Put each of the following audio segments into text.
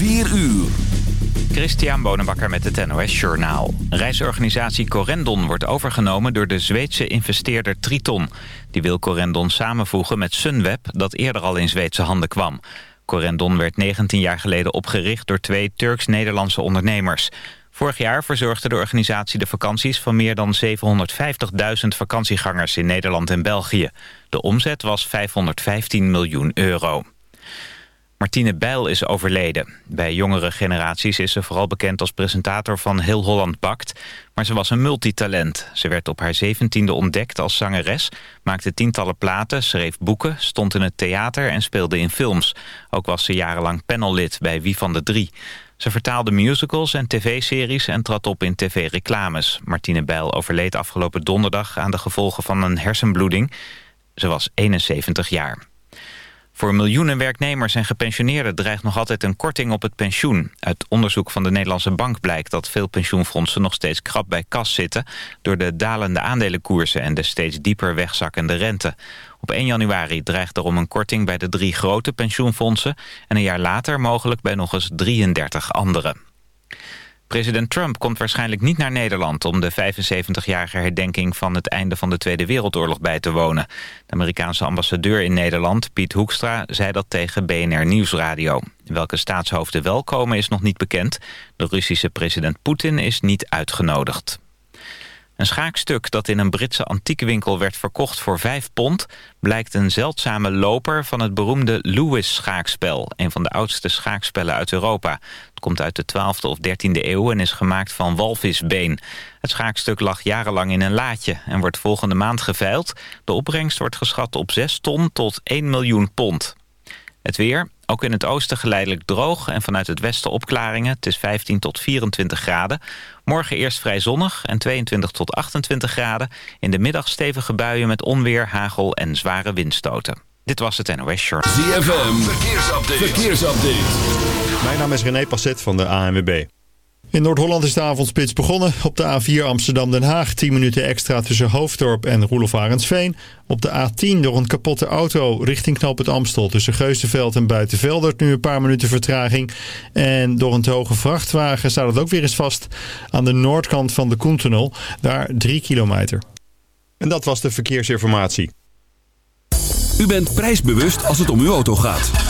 4 uur. Christian Bonenbakker met het NOS Journaal. Reisorganisatie Corendon wordt overgenomen door de Zweedse investeerder Triton. Die wil Corendon samenvoegen met Sunweb, dat eerder al in Zweedse handen kwam. Corendon werd 19 jaar geleden opgericht door twee Turks-Nederlandse ondernemers. Vorig jaar verzorgde de organisatie de vakanties van meer dan 750.000 vakantiegangers in Nederland en België. De omzet was 515 miljoen euro. Martine Bijl is overleden. Bij jongere generaties is ze vooral bekend als presentator van Heel Holland Bakt. Maar ze was een multitalent. Ze werd op haar zeventiende ontdekt als zangeres, maakte tientallen platen, schreef boeken, stond in het theater en speelde in films. Ook was ze jarenlang panellid bij Wie van de Drie. Ze vertaalde musicals en tv-series en trad op in tv-reclames. Martine Bijl overleed afgelopen donderdag aan de gevolgen van een hersenbloeding. Ze was 71 jaar. Voor miljoenen werknemers en gepensioneerden dreigt nog altijd een korting op het pensioen. Uit onderzoek van de Nederlandse Bank blijkt dat veel pensioenfondsen nog steeds krap bij kas zitten... door de dalende aandelenkoersen en de steeds dieper wegzakkende rente. Op 1 januari dreigt er om een korting bij de drie grote pensioenfondsen... en een jaar later mogelijk bij nog eens 33 andere. President Trump komt waarschijnlijk niet naar Nederland... om de 75-jarige herdenking van het einde van de Tweede Wereldoorlog bij te wonen. De Amerikaanse ambassadeur in Nederland, Piet Hoekstra, zei dat tegen BNR Nieuwsradio. Welke staatshoofden wel komen is nog niet bekend. De Russische president Poetin is niet uitgenodigd. Een schaakstuk dat in een Britse antiekwinkel werd verkocht voor 5 pond... blijkt een zeldzame loper van het beroemde Lewis-schaakspel... een van de oudste schaakspellen uit Europa. Het komt uit de 12e of 13e eeuw en is gemaakt van walvisbeen. Het schaakstuk lag jarenlang in een laadje en wordt volgende maand geveild. De opbrengst wordt geschat op 6 ton tot 1 miljoen pond. Het weer, ook in het oosten geleidelijk droog en vanuit het westen opklaringen. Het is 15 tot 24 graden. Morgen eerst vrij zonnig en 22 tot 28 graden. In de middag stevige buien met onweer, hagel en zware windstoten. Dit was het NOS Short. ZFM, verkeersupdate. verkeersupdate. Mijn naam is René Passet van de ANWB. In Noord-Holland is de avondspits begonnen. Op de A4 Amsterdam-Den Haag 10 minuten extra tussen Hoofddorp en Roelof Arendsveen. Op de A10 door een kapotte auto richting Knoop het Amstel tussen Geusdenveld en Buitenveldert nu een paar minuten vertraging. En door een te hoge vrachtwagen staat het ook weer eens vast aan de noordkant van de Koentunnel. Daar 3 kilometer. En dat was de verkeersinformatie. U bent prijsbewust als het om uw auto gaat.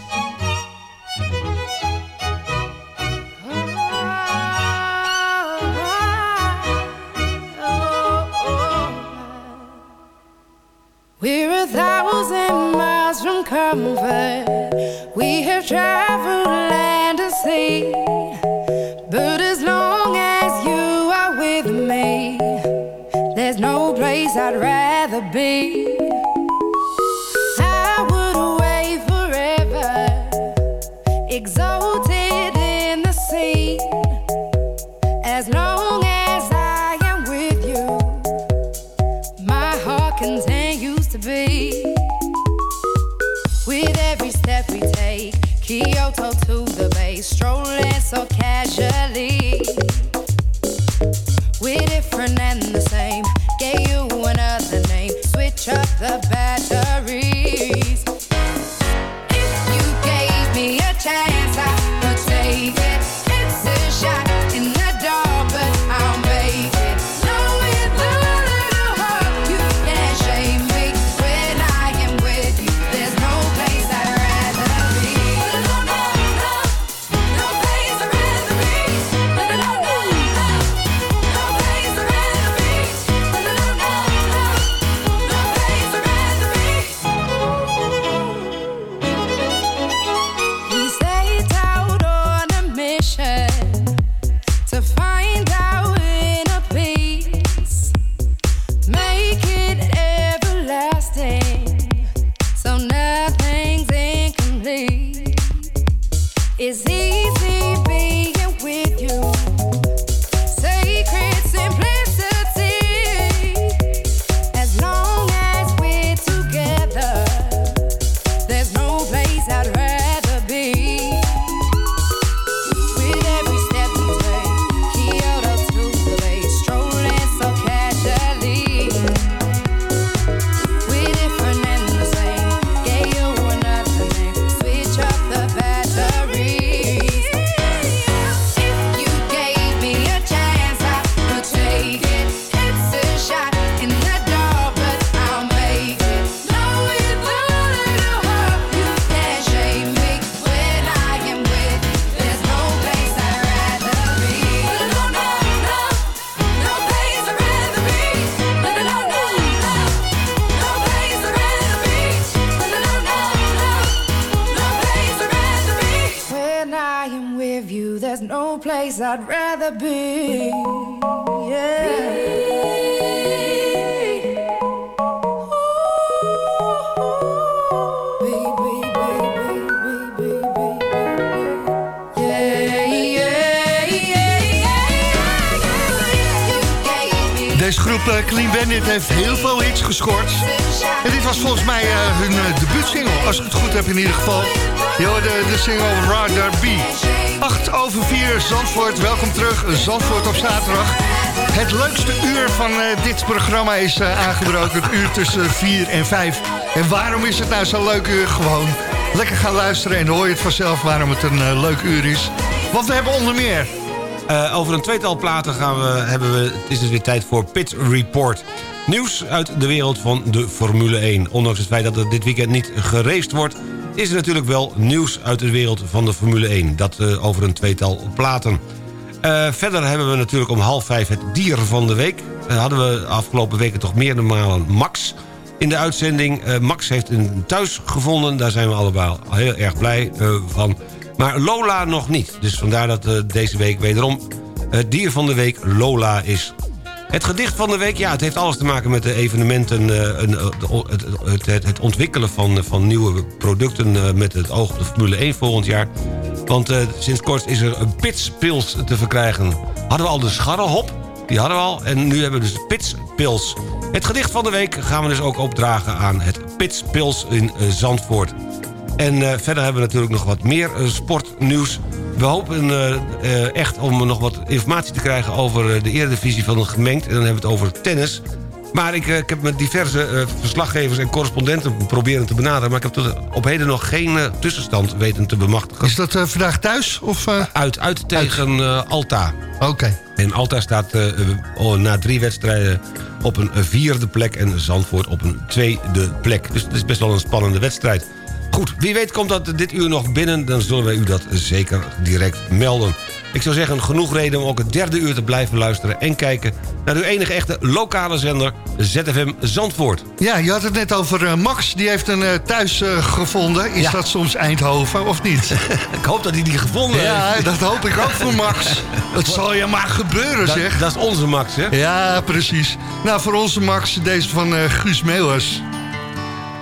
Comfort. We have traveled land and sea, but as long as you are with me, there's no place I'd rather be. I would away forever, exalted in the sea. As long as I am with you, my heart continues beat. With every step we take, Kyoto to the bay, strolling so casually. I'd rather be. Deze groep eh, Clean Bandit heeft heel veel hits gescoord. En dit was volgens mij eh, hun uh, debuutsingle, als ik het goed heb in ieder geval. Je hoorde de single Rather Be. 8 over 4, Zandvoort, welkom terug. Zandvoort op zaterdag. Het leukste uur van uh, dit programma is uh, aangebroken. Het uur tussen 4 en 5. En waarom is het nou zo'n leuk uur? Gewoon lekker gaan luisteren en hoor je het vanzelf waarom het een uh, leuk uur is. Want we hebben onder meer... Over een tweetal platen gaan we, hebben we, het is dus weer tijd voor Pit Report. Nieuws uit de wereld van de Formule 1. Ondanks het feit dat er dit weekend niet geraced wordt... is natuurlijk wel nieuws uit de wereld van de Formule 1. Dat uh, over een tweetal platen. Uh, verder hebben we natuurlijk om half vijf het dier van de week. hadden we afgelopen weken toch meerdere malen Max in de uitzending. Max heeft een thuis gevonden. Daar zijn we allemaal heel erg blij van... Maar Lola nog niet. Dus vandaar dat uh, deze week wederom het dier van de week Lola is. Het gedicht van de week, ja, het heeft alles te maken met de evenementen... Uh, een, het, het, het, ontwikkelen van, van nieuwe producten... Met het oog op de Formule 1 volgend jaar. Want sinds kort is er een pitspils te verkrijgen. Hadden we al de scharrelhop, die hadden we al. En nu hebben we dus pitspils. Het gedicht van de week gaan we dus ook opdragen aan het pitspils in Zandvoort. En verder hebben we natuurlijk nog wat meer sportnieuws. We hopen uh, echt om nog wat informatie te krijgen over de eredivisie van het gemengd. En dan hebben we het over tennis. Maar ik, ik heb met diverse verslaggevers en correspondenten proberen te benaderen... maar ik heb tot op heden nog geen tussenstand weten te bemachtigen. Is dat vandaag thuis? Of, uit, uit tegen Alta. Oké. Okay. En Alta staat oh, na drie wedstrijden op een vierde plek... en Zandvoort op een tweede plek. Dus het is best wel een spannende wedstrijd. Goed, wie weet komt dat dit uur nog binnen... dan zullen wij u dat zeker direct melden. Ik zou zeggen, genoeg reden om ook het derde uur te blijven luisteren... en kijken naar uw enige echte lokale zender, ZFM Zandvoort. Ja, je had het net over eh, Max. Die heeft een eh, thuis eh, gevonden. Is Ja. dat soms Eindhoven of niet? Ik hoop dat hij die gevonden ja, heeft. dat hoop ik ook voor Max. Het zal je maar gebeuren, Dat, zeg. dat is onze Max, hè? Ja, precies. Nou, voor onze Max, deze van Guus Meeuwers.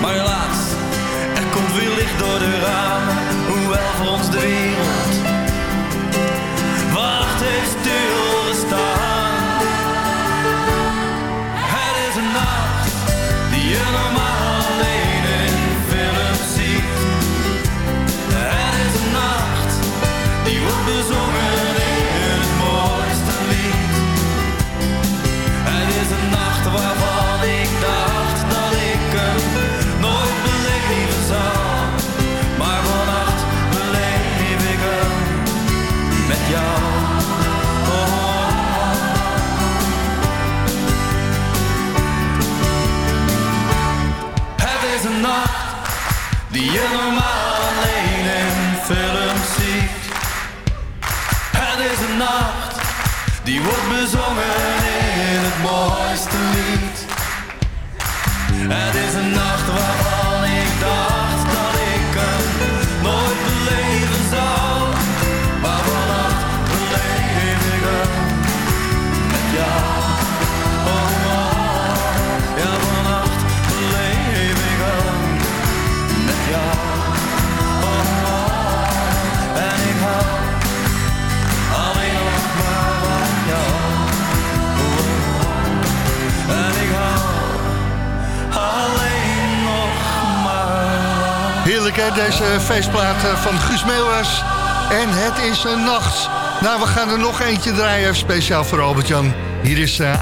Maar helaas, er komt weer licht door de ramen, hoewel voor ons de wereld je normaal alleen in films ziet. Het is een nacht die wordt bezongen in het mooiste lied. Deze feestplaat eh, van Guus Meeuwers. En het is een nacht. Nou, we gaan er nog eentje draaien, speciaal voor Albert-Jan. Hier is eh,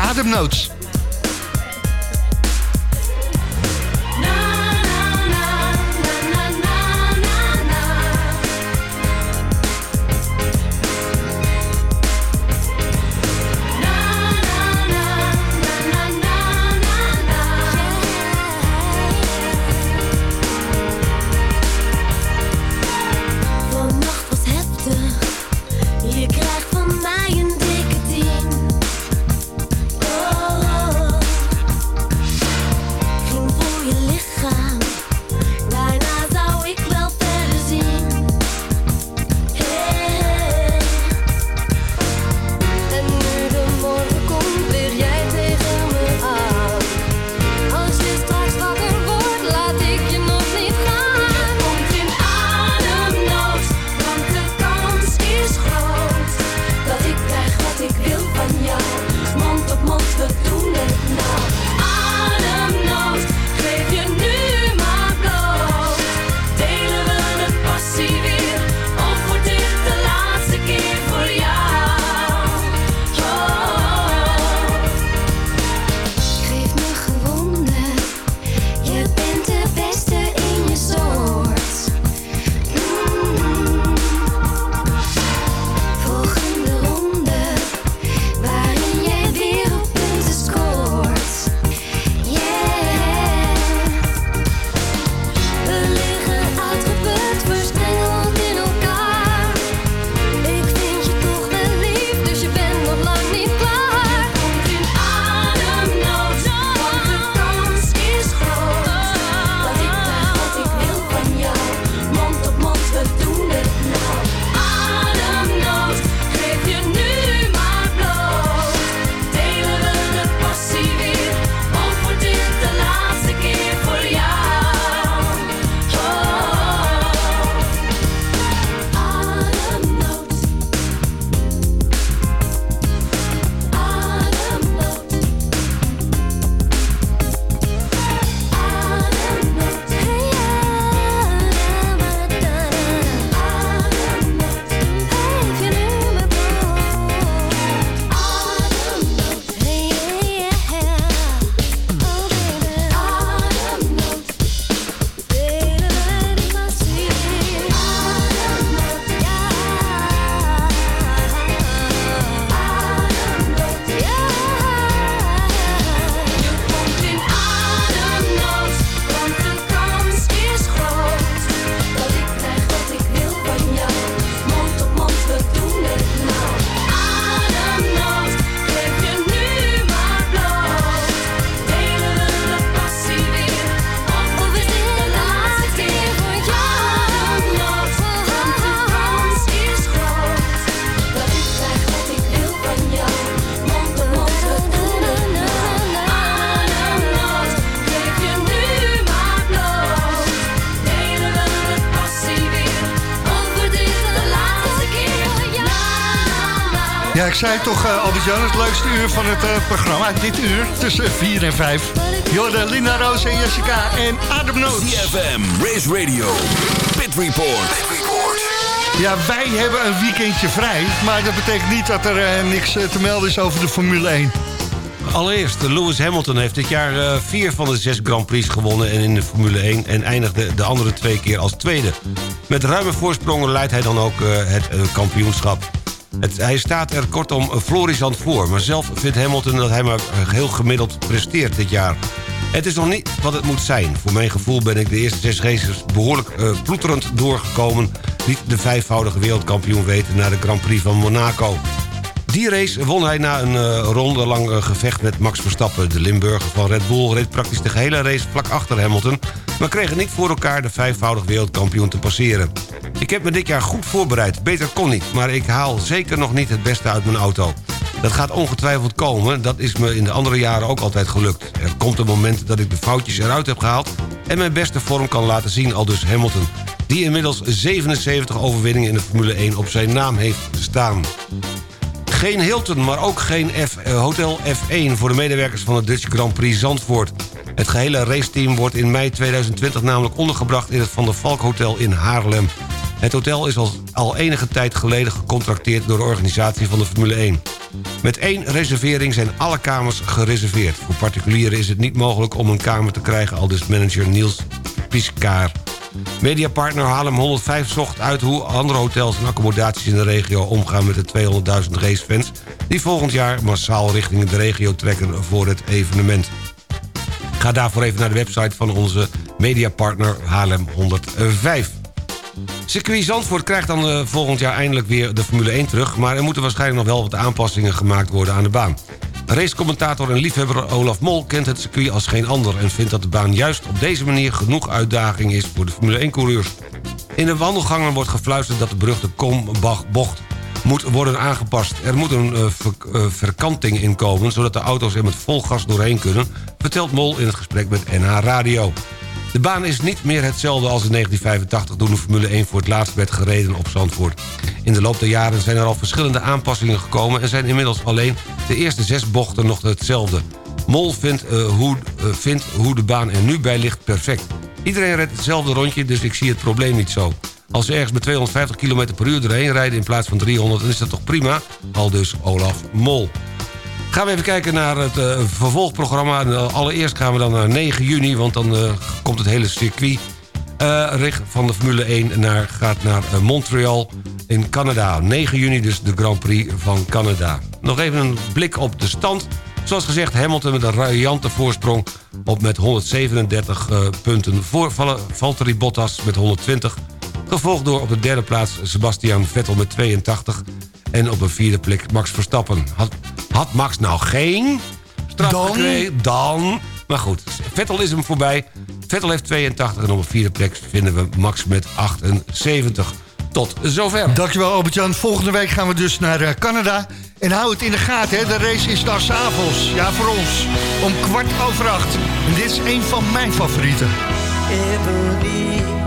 ik zei toch, uh, Albert-Jan, het leukste uur van het uh, programma. Dit uur, tussen 4 en 5. Jorden, Linda Roos en Jessica en Adam Noot. CFM, Race Radio, Pit Report. Ja, wij hebben een weekendje vrij. Maar dat betekent niet dat er uh, niks te melden is over de Formule 1. Allereerst, Lewis Hamilton heeft dit jaar uh, vier van de zes Grand Prix gewonnen in de Formule 1... en eindigde de andere twee keer als tweede. Met ruime voorsprongen leidt hij dan ook uh, het uh, kampioenschap. Het, hij staat er kortom florisant voor... maar zelf vindt Hamilton dat hij maar heel gemiddeld presteert dit jaar. Het is nog niet wat het moet zijn. Voor mijn gevoel ben ik de eerste zes races behoorlijk ploeterend doorgekomen... liet de vijfvoudige wereldkampioen weten naar de Grand Prix van Monaco. Die race won hij na een uh, ronde lang uh, gevecht met Max Verstappen. De Limburger van Red Bull reed praktisch de hele race vlak achter Hamilton... maar kreeg het niet voor elkaar de vijfvoudig wereldkampioen te passeren. Ik heb me dit jaar goed voorbereid, beter kon niet... maar ik haal zeker nog niet het beste uit mijn auto. Dat gaat ongetwijfeld komen, dat is me in de andere jaren ook altijd gelukt. Er komt een moment dat ik de foutjes eruit heb gehaald... en mijn beste vorm kan laten zien, al dus Hamilton... die inmiddels 77 overwinningen in de Formule 1 op zijn naam heeft staan. Geen Hilton, maar ook geen F, uh, Hotel F1 voor de medewerkers van het Dutch Grand Prix Zandvoort. Het gehele raceteam wordt in mei 2020 namelijk ondergebracht in het Van der Valk Hotel in Haarlem. Het hotel is al, enige tijd geleden gecontracteerd door de organisatie van de Formule 1. Met één reservering zijn alle kamers gereserveerd. Voor particulieren is het niet mogelijk om een kamer te krijgen... al dus manager Niels Piscaar. Mediapartner Haarlem 105 zocht uit hoe andere hotels en accommodaties in de regio omgaan met de 200.000 racefans... die volgend jaar massaal richting de regio trekken voor het evenement. Ga daarvoor even naar de website van onze mediapartner Haarlem 105. Circuit Zandvoort krijgt dan uh, volgend jaar eindelijk weer de Formule 1 terug... maar er moeten waarschijnlijk nog wel wat aanpassingen gemaakt worden aan de baan. Racecommentator en liefhebber Olaf Mol kent het circuit als geen ander... en vindt dat de baan juist op deze manier genoeg uitdaging is voor de Formule 1-coureurs. In de wandelgangen wordt gefluisterd dat de beruchte Kombach-bocht moet worden aangepast. Er moet een ver, uh, verkanting in komen... zodat de auto's er met vol gas doorheen kunnen... vertelt Mol in het gesprek met NH Radio. De baan is niet meer hetzelfde als in 1985... toen de Formule 1 voor het laatst werd gereden op Zandvoort. In de loop der jaren zijn er al verschillende aanpassingen gekomen... en zijn inmiddels alleen de eerste zes bochten nog hetzelfde. Mol vindt, uh, hoe, uh, vindt hoe de baan er nu bij ligt perfect. Iedereen redt hetzelfde rondje, dus ik zie het probleem niet zo. Als ze ergens met 250 km per uur erheen rijden in plaats van 300... dan is dat toch prima? Al dus Olaf Mol. Gaan we even kijken naar het uh, vervolgprogramma. Allereerst gaan we dan naar 9 juni, want dan uh, komt het hele circuit... Uh, van de Formule 1 naar, gaat naar Montreal in Canada. 9 juni dus de Grand Prix van Canada. Nog even een blik op de stand. Zoals gezegd, Hamilton met een riante voorsprong... op met 137 uh, punten voor Valtteri Bottas met 120... gevolgd door op de derde plaats Sebastian Vettel met 82... en op een vierde plek Max Verstappen. Had, had Max nou geen straf Dan? gekregen, dan... Maar goed, Vettel is hem voorbij. Vettel heeft 82 en op een vierde plek vinden we Max met 78. Tot zover. Dankjewel Albert-Jan. Volgende week gaan we dus naar uh, Canada. En hou het in de gaten, hè. de race is daar s'avonds. Ja, voor ons. Om kwart over acht. En dit is een van mijn favorieten. Ebony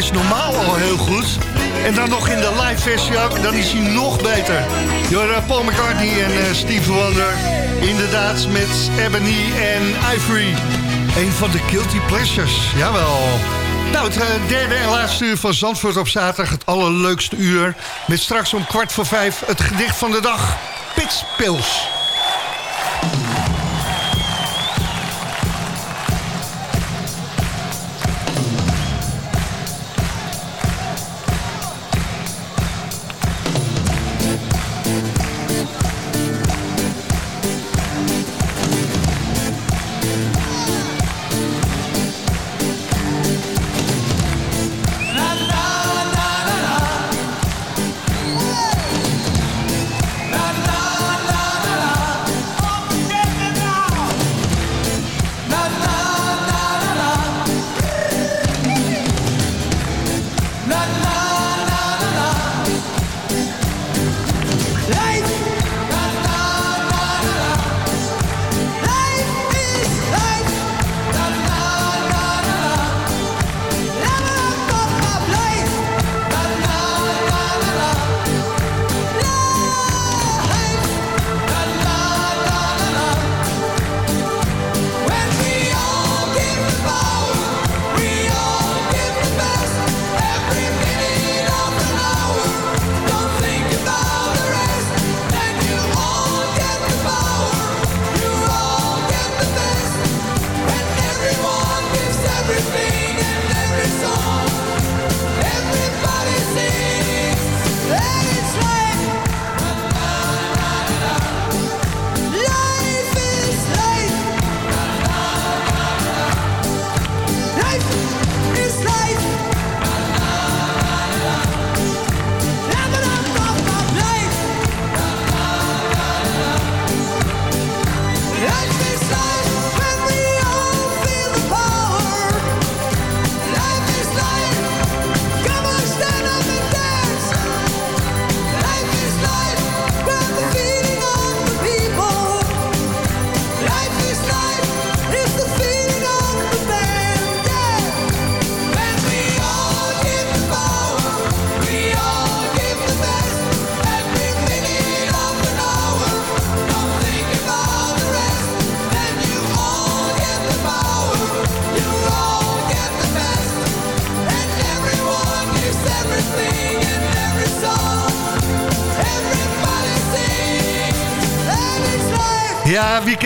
is normaal al heel goed. En dan nog in de live versie dan is hij nog beter. Jora Paul McCartney en eh, Steve Wonder. Inderdaad, met Ebony en Ivory. Een van de guilty pleasures, jawel. Nou, het eh, derde en laatste uur van Zandvoort op zaterdag. Het allerleukste uur. Met straks om kwart voor vijf het gedicht van de dag. Pits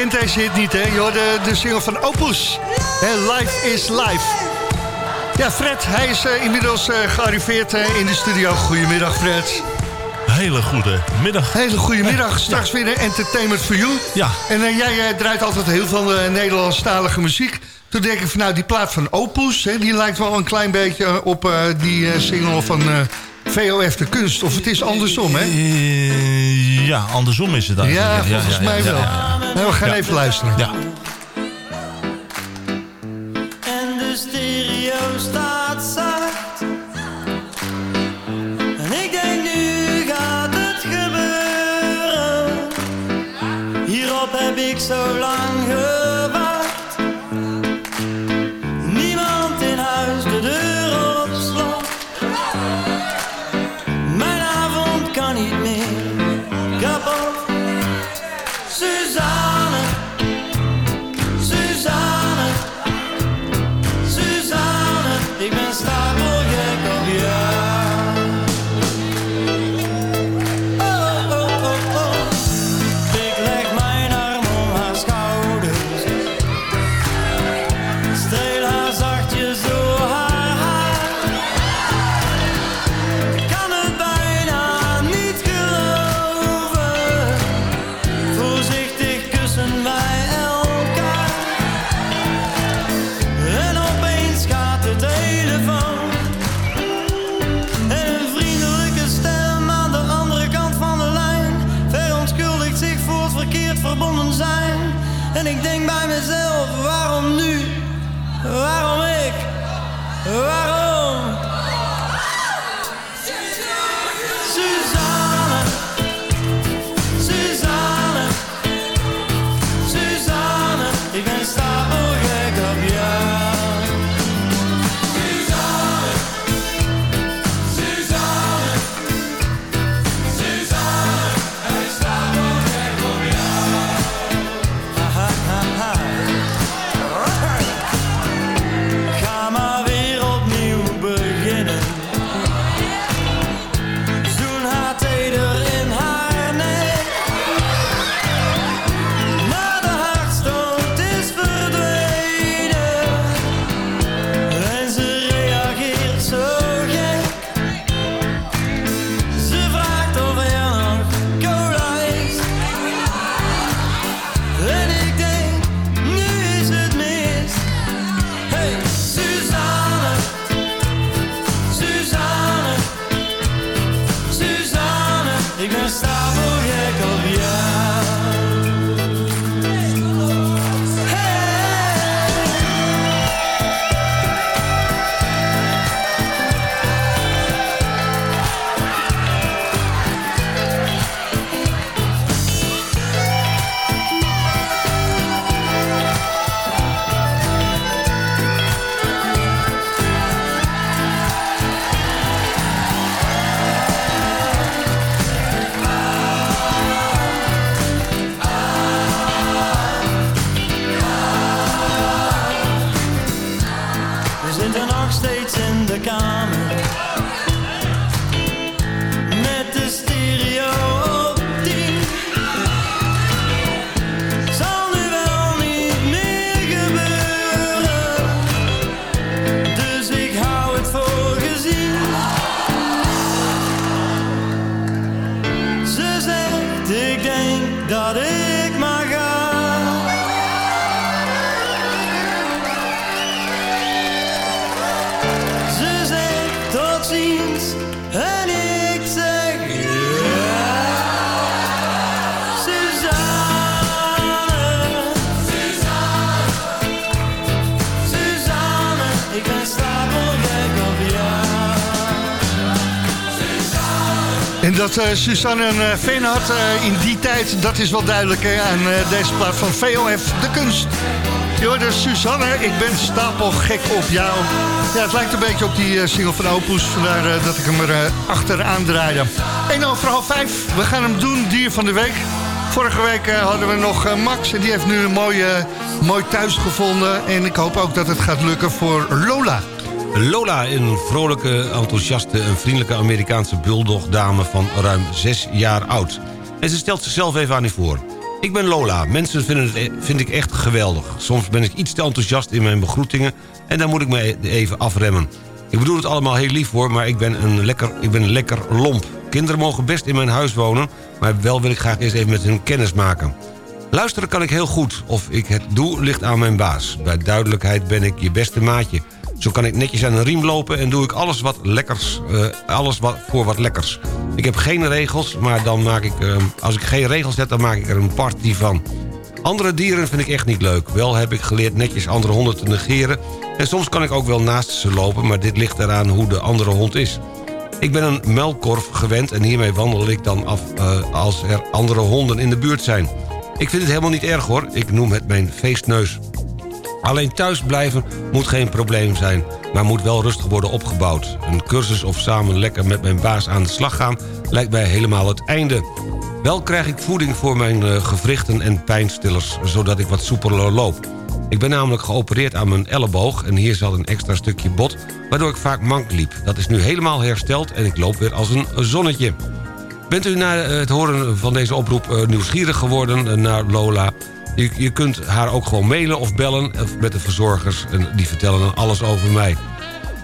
kent deze hit niet, hè? Je hoorde de single van Opus. Life is Life. Ja, Fred, hij is eh, inmiddels eh, gearriveerd eh, in de studio. Goedemiddag, Fred. Hele goede middag. Hele goede middag. Straks weer een Entertainment for You. Ja. En jij draait altijd heel veel Nederlandstalige muziek. Toen denk ik van, nou, die plaat van Opus... Hè, die lijkt wel een klein beetje op die single van VOF de Kunst. Of het is andersom, hè? Ja, andersom is het Ja, eigenlijk. volgens mij wel. Nou, we gaan Ja. even luisteren. Ja. En eh, Suzanne een eh, fan had eh, in die tijd, dat is wel duidelijk aan deze plaat van VOF, de kunst. Je hoorde Suzanne, ik ben stapelgek op jou. Ja, het lijkt een beetje op die single van Opus, vandaar dat ik hem er achteraan draaide. 1 over half 5, we gaan hem doen, dier van de week. Vorige week hadden we nog Max en die heeft nu een mooi, eh, mooi thuis gevonden. En ik hoop ook dat het gaat lukken voor Lola. Lola, een vrolijke, enthousiaste en vriendelijke Amerikaanse bulldogdame van ruim 6 jaar oud. En ze stelt zichzelf even aan u voor. Ik ben Lola. Mensen vinden het, e- vind ik echt geweldig. Soms ben ik iets te enthousiast in mijn begroetingen... en dan moet ik me e- even afremmen. Ik bedoel het allemaal heel lief hoor, maar ik ben een lekker, ik ben lekker lomp. Kinderen mogen best in mijn huis wonen... maar wel wil ik graag eerst even met hen kennis maken. Luisteren kan ik heel goed. Of ik het doe, ligt aan mijn baas. Bij duidelijkheid ben ik je beste maatje. Zo kan ik netjes aan een riem lopen en doe ik alles, wat lekkers, eh, alles wat, voor wat lekkers. Ik heb geen regels, maar dan maak ik, eh, als ik geen regels heb... dan maak ik er een party van. Andere dieren vind ik echt niet leuk. Wel heb ik geleerd netjes andere honden te negeren... en soms kan ik ook wel naast ze lopen... maar dit ligt eraan hoe de andere hond is. Ik ben een muilkorf gewend en hiermee wandel ik dan af eh, als er andere honden in de buurt zijn. Ik vind het helemaal niet erg hoor, ik noem het mijn feestneus. Alleen thuis blijven moet geen probleem zijn, maar moet wel rustig worden opgebouwd. Een cursus of samen lekker met mijn baas aan de slag gaan lijkt mij helemaal het einde. Wel krijg ik voeding voor mijn eh, gewrichten en pijnstillers, zodat ik wat soepeler loop. Ik ben namelijk geopereerd aan mijn elleboog en hier zat een extra stukje bot... waardoor ik vaak mank liep. Dat is nu helemaal hersteld en ik loop weer als een zonnetje. Bent u na het horen van deze oproep eh, nieuwsgierig geworden eh, naar Lola? Je, je kunt haar ook gewoon mailen of bellen met de verzorgers... en die vertellen dan alles over mij.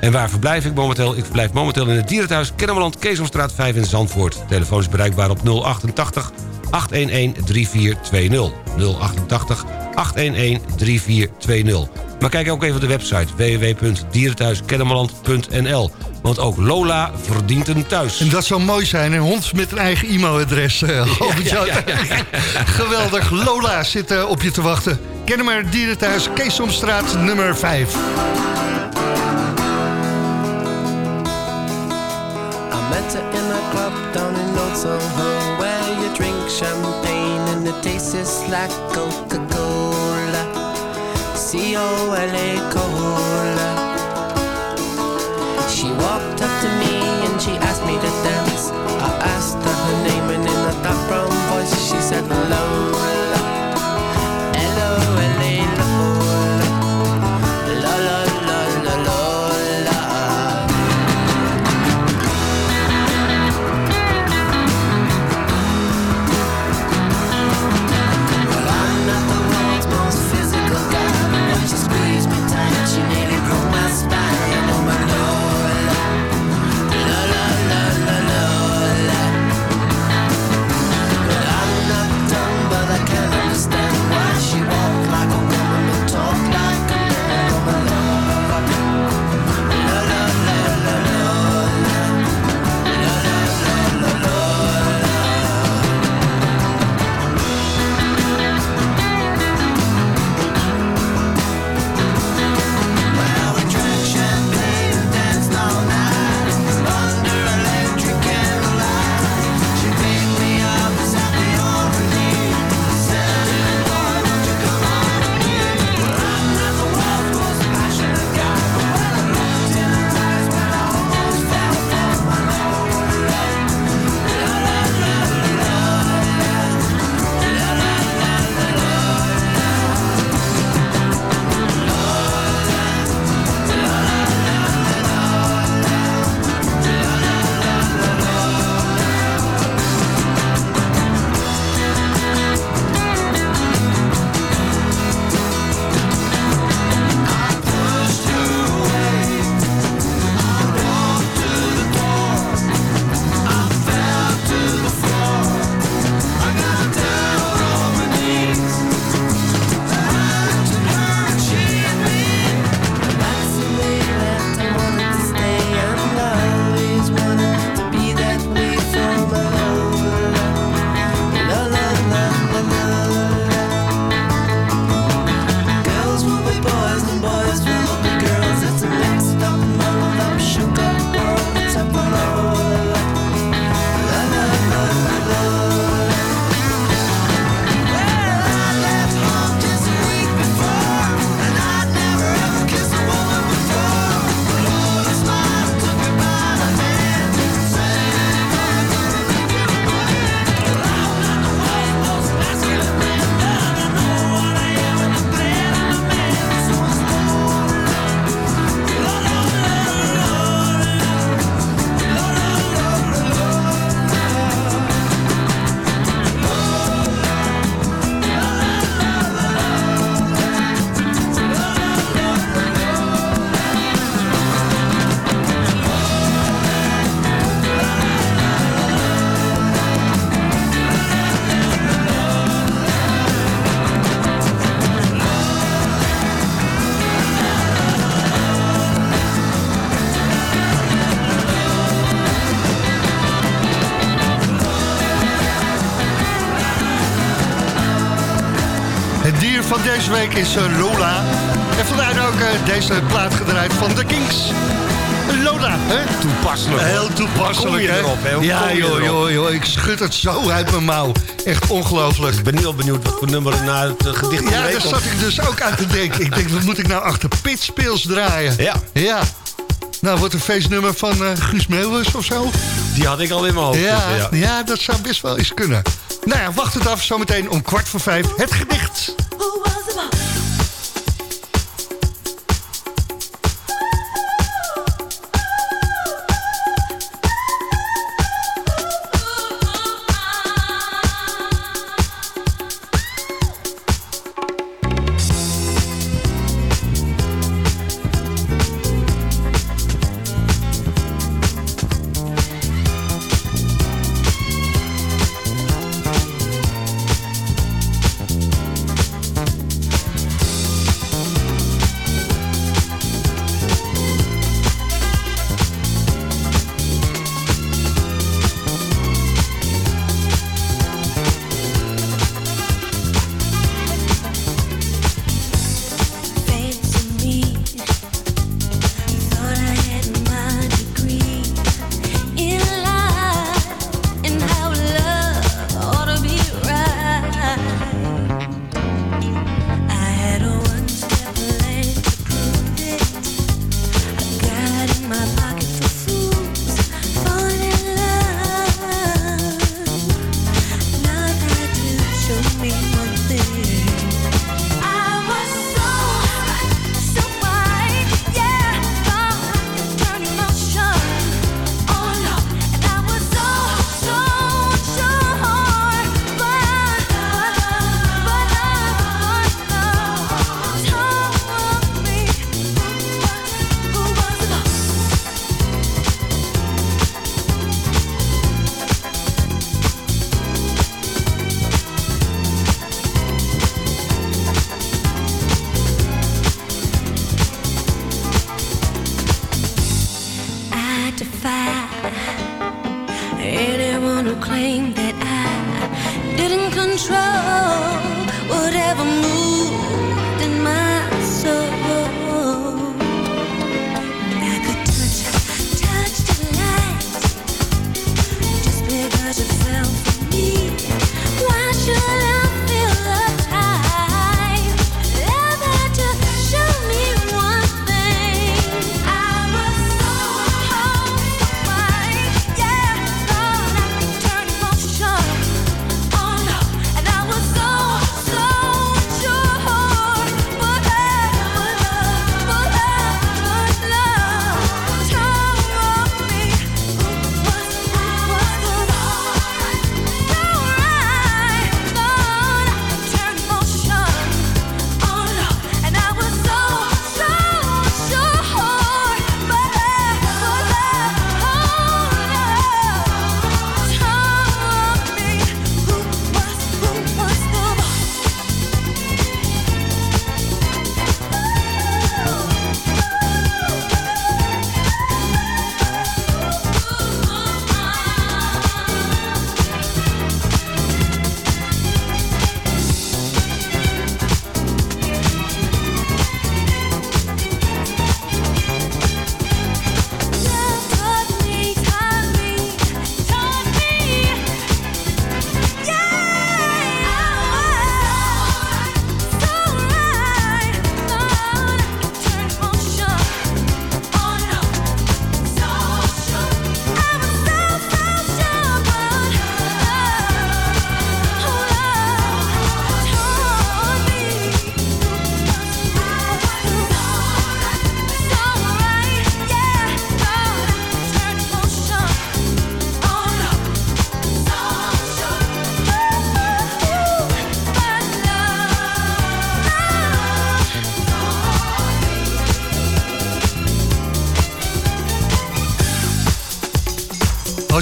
En waar verblijf ik momenteel? Ik verblijf momenteel in het dierenthuis Kennemerland, Keesomstraat 5 in Zandvoort. Telefoon is bereikbaar op 088 811 3420. 088 811 3420. Maar kijk ook even op de website www.dierenthuiskennemerland.nl. Want ook Lola verdient een thuis. En dat zou mooi zijn, een hond met een eigen e-mailadres. eh, ja, Jan. ja, ja, Geweldig, Lola zit eh, op je te wachten. Kennemer Dierenthuis, Keesomstraat nummer 5. I met her in a club down in Old Soho Where you drink champagne and it tastes like deze week is eh, Lola. En vandaar ook eh, deze plaat gedraaid van The Kings. Lola, hè? Toepasselijk. Heel toepasselijk, hè? erop, hè? Hoe Ja, joh, erop? joh, joh, ik schud het zo uit mijn mouw. Echt ongelooflijk. Ik ben heel benieuwd wat voor nummer na het eh, gedicht Ja, daar zat ik dus ook aan te denken. Ik denk, wat moet ik nou achter Pitspeels draaien? Ja. Ja. Nou, wordt een feestnummer van eh, Guus Meeuwis of zo? Die had ik al in mijn hoofd. Ja, zitten, ja. dat zou best wel eens kunnen. Nou ja, wacht het af. Zometeen om kwart voor vijf het gedicht.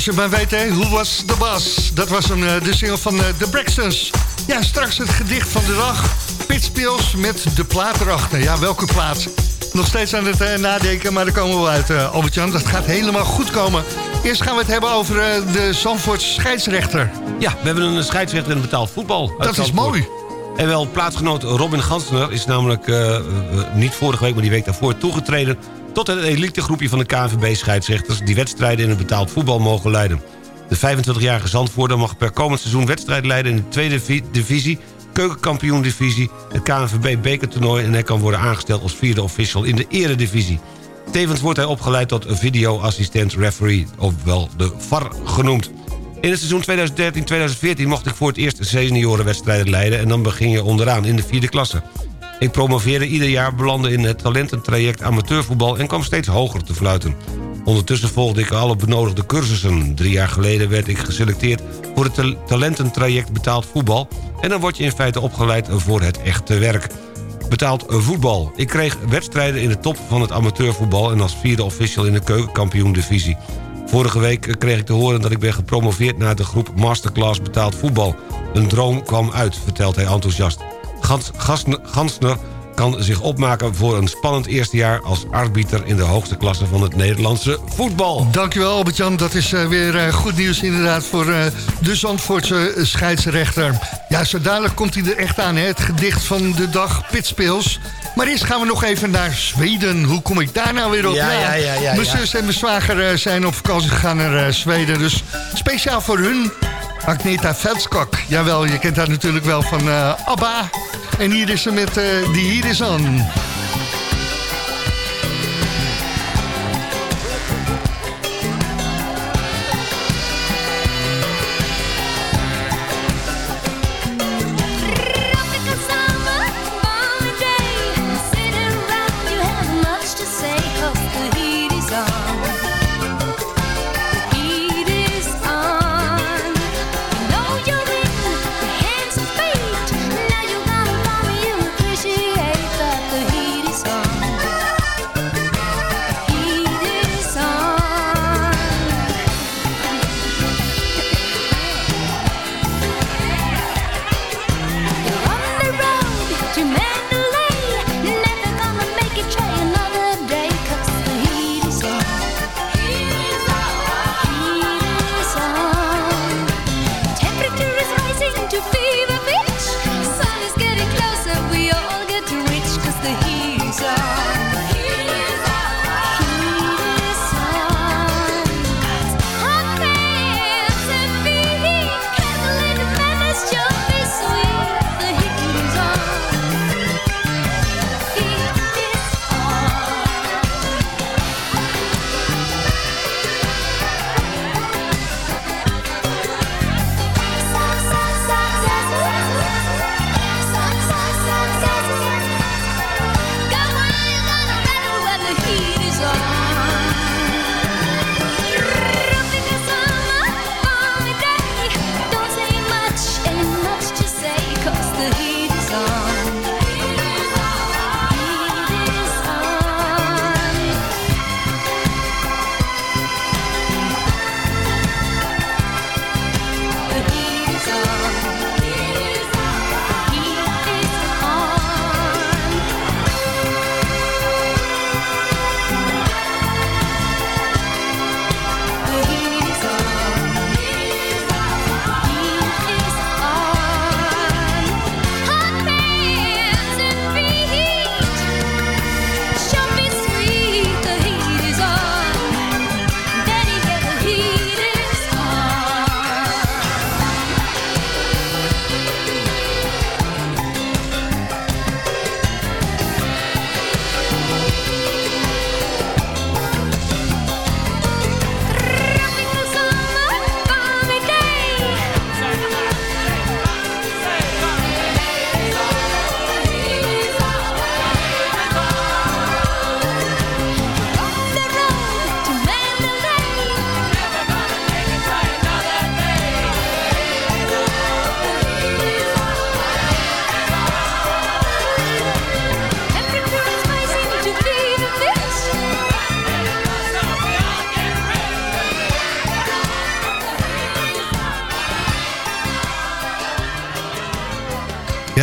Je maar weet, hè, hoe was de bas? Dat was een, eh, de single van eh, The Braxtons. Ja, straks het gedicht van de dag. Pitspils met de plaat erachter. Ja, welke plaat? Nog steeds aan het eh, nadenken, maar daar komen we wel uit, eh, Albert-Jan. Dat gaat helemaal goed komen. Eerst gaan we het hebben over eh, de Zandvoorts scheidsrechter. Ja, we hebben een scheidsrechter in betaald voetbal. Dat is mooi. En wel plaatsgenoot Robin Gansner is namelijk eh, eh, niet vorige week... maar die week daarvoor toegetreden... tot het elitegroepje van de KNVB-scheidsrechters... die wedstrijden in het betaald voetbal mogen leiden. De 25-jarige Zandvoorder mag per komend seizoen wedstrijd leiden... in de tweede vi- divisie, keukenkampioen-divisie... het KNVB-bekertoernooi... en hij kan worden aangesteld als vierde official in de eredivisie. Tevens wordt hij opgeleid tot video-assistent referee, ofwel de VAR genoemd. In het seizoen 2013-2014 mocht ik voor het eerst seniorenwedstrijden leiden... en dan begin je onderaan in de vierde klasse. Ik promoveerde ieder jaar, belandde in het talententraject amateurvoetbal... en kwam steeds hoger te fluiten. Ondertussen volgde ik alle benodigde cursussen. Drie jaar geleden werd ik geselecteerd voor het tal- talententraject betaald voetbal... en dan word je in feite opgeleid voor het echte werk. Betaald voetbal. Ik kreeg wedstrijden in de top van het amateurvoetbal... en als vierde official in de keukenkampioen-divisie. Vorige week kreeg ik te horen dat ik ben gepromoveerd... naar de groep Masterclass betaald voetbal. Een droom kwam uit, vertelt hij enthousiast. Gans, Gansner kan zich opmaken voor een spannend eerste jaar... als arbiter in de hoogste klasse van het Nederlandse voetbal. Dankjewel Albert-Jan, dat is eh, weer eh, goed nieuws inderdaad voor eh, de Zandvoortse scheidsrechter. Ja, zo dadelijk komt hij er echt aan, hè? het gedicht van de dag Pitspils. Maar eerst gaan we nog even naar Zweden. Hoe kom ik daar nou weer op? Ja, ja, ja, ja, mijn zus en mijn zwager zijn op vakantie gegaan naar Zweden. Dus speciaal voor hun, Agneta Veldskok. Jawel, je kent haar natuurlijk wel van eh, ABBA. En hier is ze met eh die hier is aan.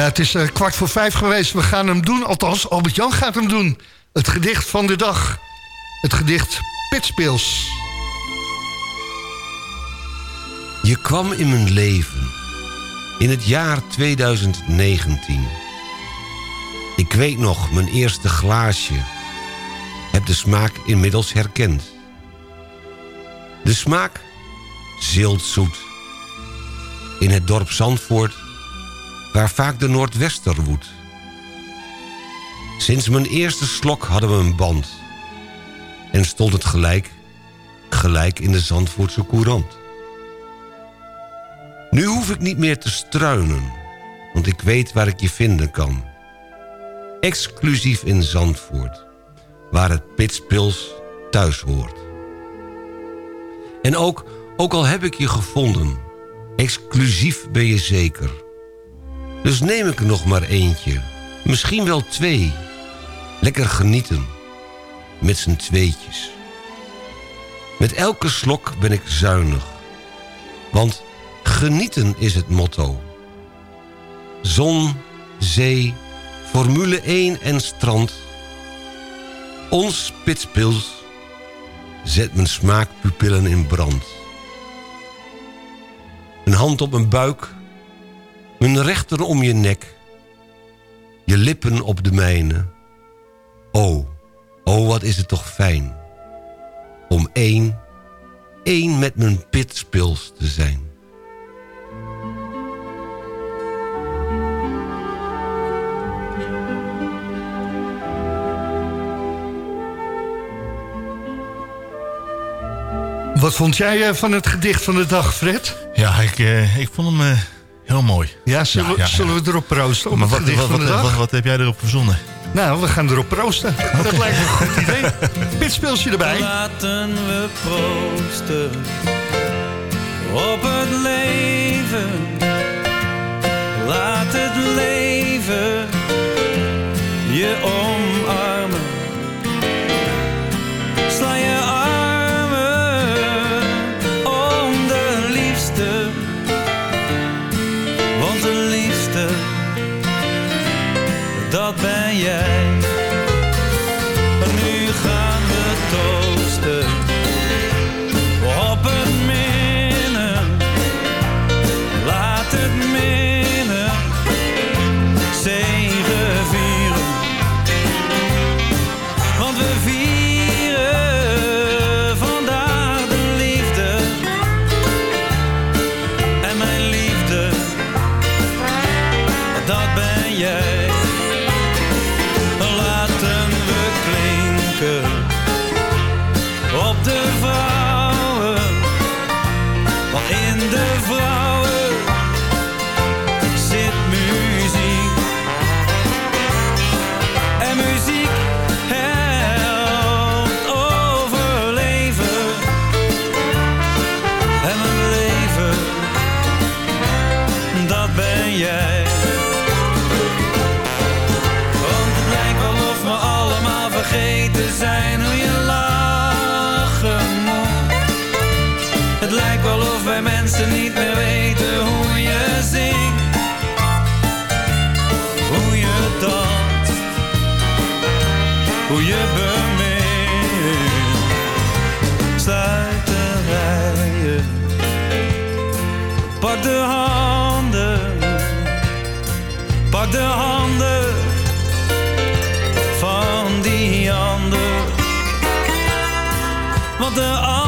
Het is eh, kwart voor vijf geweest. We gaan hem doen. Althans, Albert-Jan gaat hem doen. Het gedicht van de dag. Het gedicht Pitspils. Je kwam in mijn leven. In het jaar 2019. Ik weet nog, mijn eerste glaasje. Heb de smaak inmiddels herkend. De smaak ziltzoet. In het dorp Zandvoort, waar vaak de Noordwester woedt. Sinds mijn eerste slok hadden we een band. En stond het gelijk, gelijk in de Zandvoortse courant. Nu hoef ik niet meer te struinen, want ik weet waar ik je vinden kan. Exclusief in Zandvoort, waar het pitspils thuis hoort. En ook, ook al heb ik je gevonden, exclusief ben je zeker. Dus neem ik er nog maar eentje, misschien wel twee. Lekker genieten, met z'n tweetjes. Met elke slok ben ik zuinig, want genieten is het motto. Zon, zee, Formule 1 en strand. Ons pitspils zet mijn smaakpupillen in brand. Een hand op mijn buik, mijn rechter om je nek. Je lippen op de mijne. Oh, oh wat is het toch fijn. Om één, één met mijn pitspils te zijn. Wat vond jij eh, van het gedicht van de dag, Fred? Ja, ik, eh, ik vond hem eh, heel mooi. Ja, zullen, we- zullen we erop proosten op Maar wat, wat, heb jij erop verzonnen? Nou, we gaan erop proosten. Dat lijkt me een goed idee. Pitspeelsje erbij. Laten we proosten op het leven. Laat het leven je omarmen. Jij. Want het lijkt wel of we allemaal vergeten zijn hoe je lachen moet. Het lijkt wel of wij mensen niet meer De handen van die ander. Want de ander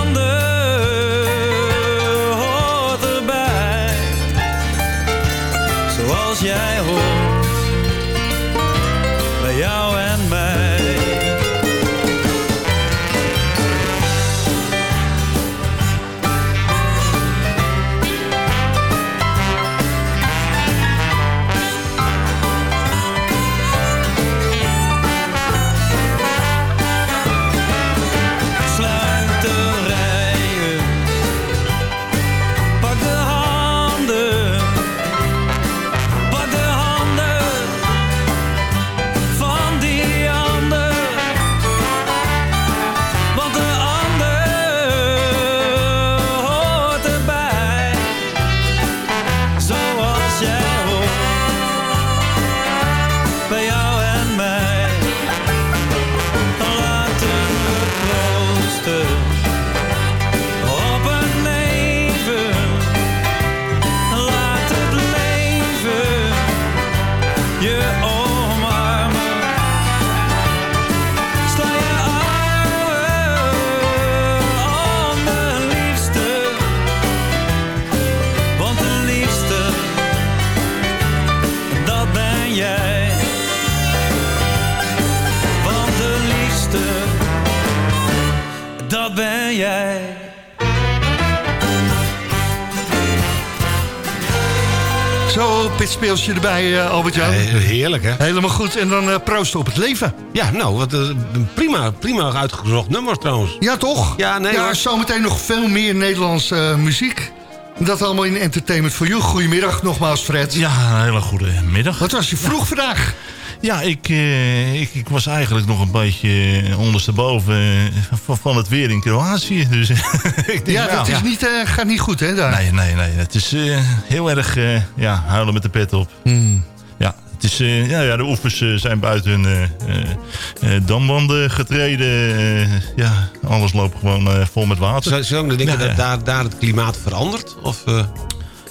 Zo, pitspeelsje erbij, eh, Albert-Jan. heerlijk, hè? Helemaal goed. En dan eh, proost op het leven. Ja, nou, wat, eh, prima, prima uitgezocht nummers trouwens. Ja, toch? Ja, nee, Ja, zometeen nog veel meer Nederlandse muziek. Dat allemaal in Entertainment for You. Goedemiddag nogmaals, Fred. Ja, een hele goede middag. Wat was je vroeg vandaag? Ja, ik, eh, ik, ik was eigenlijk nog een beetje ondersteboven van, van het weer in Kroatië. Dus, ik denk, Ja, nou, dat is Niet, eh, gaat niet goed, hè, daar? Nee, nee, nee. Het is eh, heel erg eh, ja, huilen met de pet op. Hmm. Ja, het is, eh, ja, ja, de oevers eh, zijn buiten hun eh, eh, eh, dambanden getreden. Ja, alles loopt gewoon eh, vol met water. Zou zou ik denken Ja, dat ja. daar, daar het klimaat verandert? Of, eh,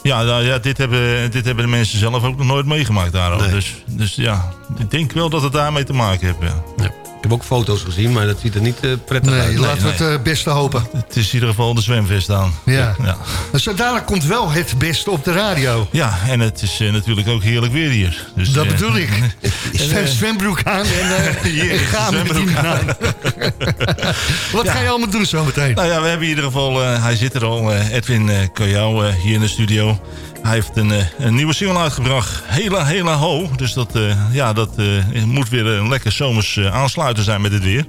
Ja, nou, ja dit, hebben, dit hebben de mensen zelf ook nog nooit meegemaakt daar. ook. Nee. Dus, dus ja, ik denk wel dat het daarmee te maken heeft. Ja. Ik heb ook foto's gezien, maar dat ziet er niet eh, prettig Nee, uit. laten we het eh, beste hopen. Het is in ieder geval de zwemvest aan. Ja. ja. Dus zo dadelijk komt wel het beste op de radio. Ja, en het is eh, natuurlijk ook heerlijk weer hier. Dus, Dat bedoel ik. Zwem, zwembroek aan en, Hier, en ga met die aan. Wat ga je allemaal doen zometeen? Nou ja, we hebben in ieder geval, eh, hij zit er al, eh, Edwin uh, Kajau eh, hier in de studio. Hij heeft een, eh, een nieuwe single uitgebracht, Hela Hela Ho. Dus dat, eh, ja, dat eh, moet weer een lekker zomers aansluiten zijn met het weer.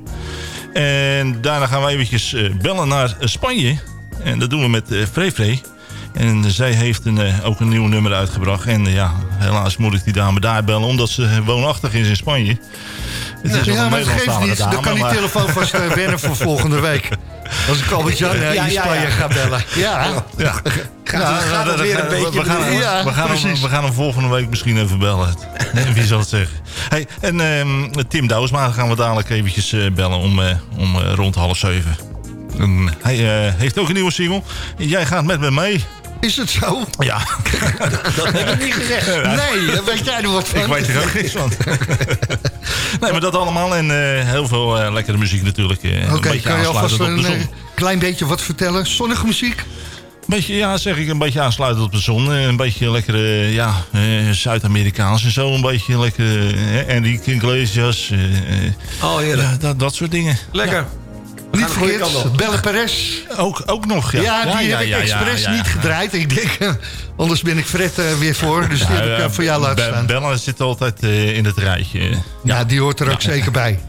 En daarna gaan we eventjes bellen naar Spanje. En dat doen we met Frevre. En zij heeft een, ook een nieuw nummer uitgebracht. En ja, helaas moet ik die dame daar bellen, omdat ze woonachtig is in Spanje. Het is wel ja, maar geeft niet. Dan kan die maar- telefoon vast wennen voor volgende week. Als ik Albert-Jan Ja, in ja, Spanje ja. ga bellen. Ja, Ja. Gaat, gaat het dat- weer een we- beetje... We gaan, hem- Ja, we, gaan hem, precies. we gaan hem volgende week misschien even bellen. Wie zal het zeggen? Hey, en ehm, Tim Douwsma gaan we dadelijk eventjes eh, bellen om, eh, om eh, rond half zeven. En hij heeft ook een nieuwe single. Jij gaat met me mee. Is het zo? Ja. Dat heb ik niet gezegd. Nee, daar weet jij er wat van. Ik weet er ook niks van. nee, maar dat allemaal. En heel veel lekkere muziek natuurlijk. een Oké, beetje kan je alvast een eh, klein beetje wat vertellen? Zonnige muziek? Beetje, ja, zeg ik, een beetje aansluiten op de zon. Eh, Een beetje lekkere, ja, eh, Zuid-Amerikaans en zo. Een beetje lekkere eh, Enrique Iglesias. Oh, heerlijk. ja, dat, dat soort dingen. Lekker. Niet verkeerd. Belle Perez. Ook, ook nog, ja. Ja, die heb ik expres ja, ja. niet gedraaid. Ik denk, anders ben ik Fred weer voor. Dus die Ja, heb ik voor jou laten staan. Bella zit altijd in het rijtje. Ja, die hoort er ook zeker bij.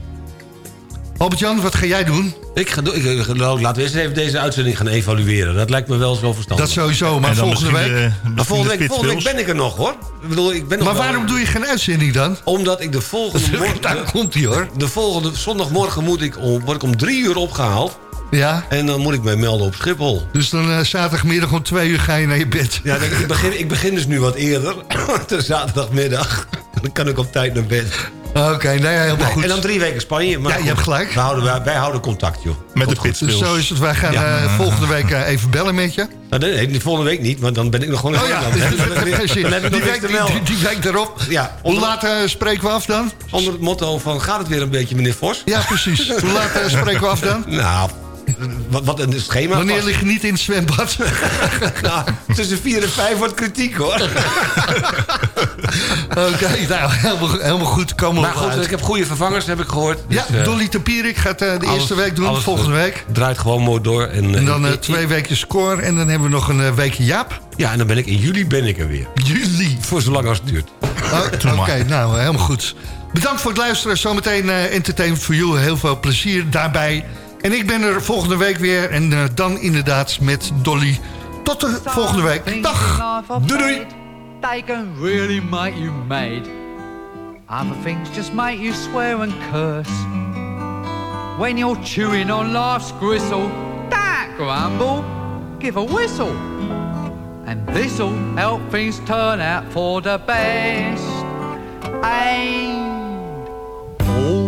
Albert-Jan, wat ga jij doen? Ik ga, doen- ik, ik- nou, laten we eens even deze uitzending gaan evalueren. Dat lijkt me wel zo verstandig. Dat sowieso, maar dan volgende week... eh, maar volgende, de week, volgende week Pitbills. ben ik er nog, hoor. Ik bedoel, ik ben nog Maar wel- waarom doe je geen uitzending dan? Omdat ik de volgende morgen... Daar komt hij hoor. De volgende zondagmorgen moet ik om, word ik om drie uur opgehaald. Ja, En dan moet ik mij melden op Schiphol. dus dan eh, zaterdagmiddag om twee uur ga je naar je bed. Ja, ik, ik begin, ik begin dus nu wat eerder. de zaterdagmiddag. Dan kan ik op tijd naar bed. Oké, nee, helemaal Nee, goed. en dan drie weken Spanje. Maar Ja, je hebt gelijk. Wij houden, wij, wij houden contact, joh. Met de Goed, dus pitspils. zo is het. Wij gaan Ja. eh, volgende week eh, even bellen met je. Nou, nee, nee, volgende week niet, want dan ben ik nog gewoon in Oh ja, nog die, week, die, die week erop. Ja, Hoe laat eh, spreken we af dan? onder het motto van gaat het weer een beetje, meneer Vos? Ja, precies. Hoe laat spreken we af dan? Nou, wat, wat een schema. Wanneer lig je niet in het zwembad? Nou, tussen vier en vijf wordt kritiek, hoor. Oké, nou, helemaal, helemaal goed. Komen Maar goed, uit. ik heb goede vervangers, heb ik gehoord. Ja, Dus, eh, Dolly Tempierik gaat eh, de alles- eerste week doen, alles, volgende eh, week. Draait gewoon mooi door. En, En dan eh, eh, ik- twee weken score en dan hebben we nog een eh, weekje Jaap. Ja, en dan ben ik in juli ben ik er weer. Juli. Voor zolang als het duurt. Oh, Oké, nou, helemaal goed. Bedankt voor het luisteren. Zometeen eh Entertainment for You. Heel veel plezier daarbij. En ik ben er volgende week weer. En eh, dan inderdaad met Dolly. Tot de volgende week. Dag. Doei doei. They can really make you mad. Other things just make you swear and curse. When you're chewing on life's gristle, that grumble, give a whistle. And this'll help things turn out for the best. And